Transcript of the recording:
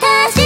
私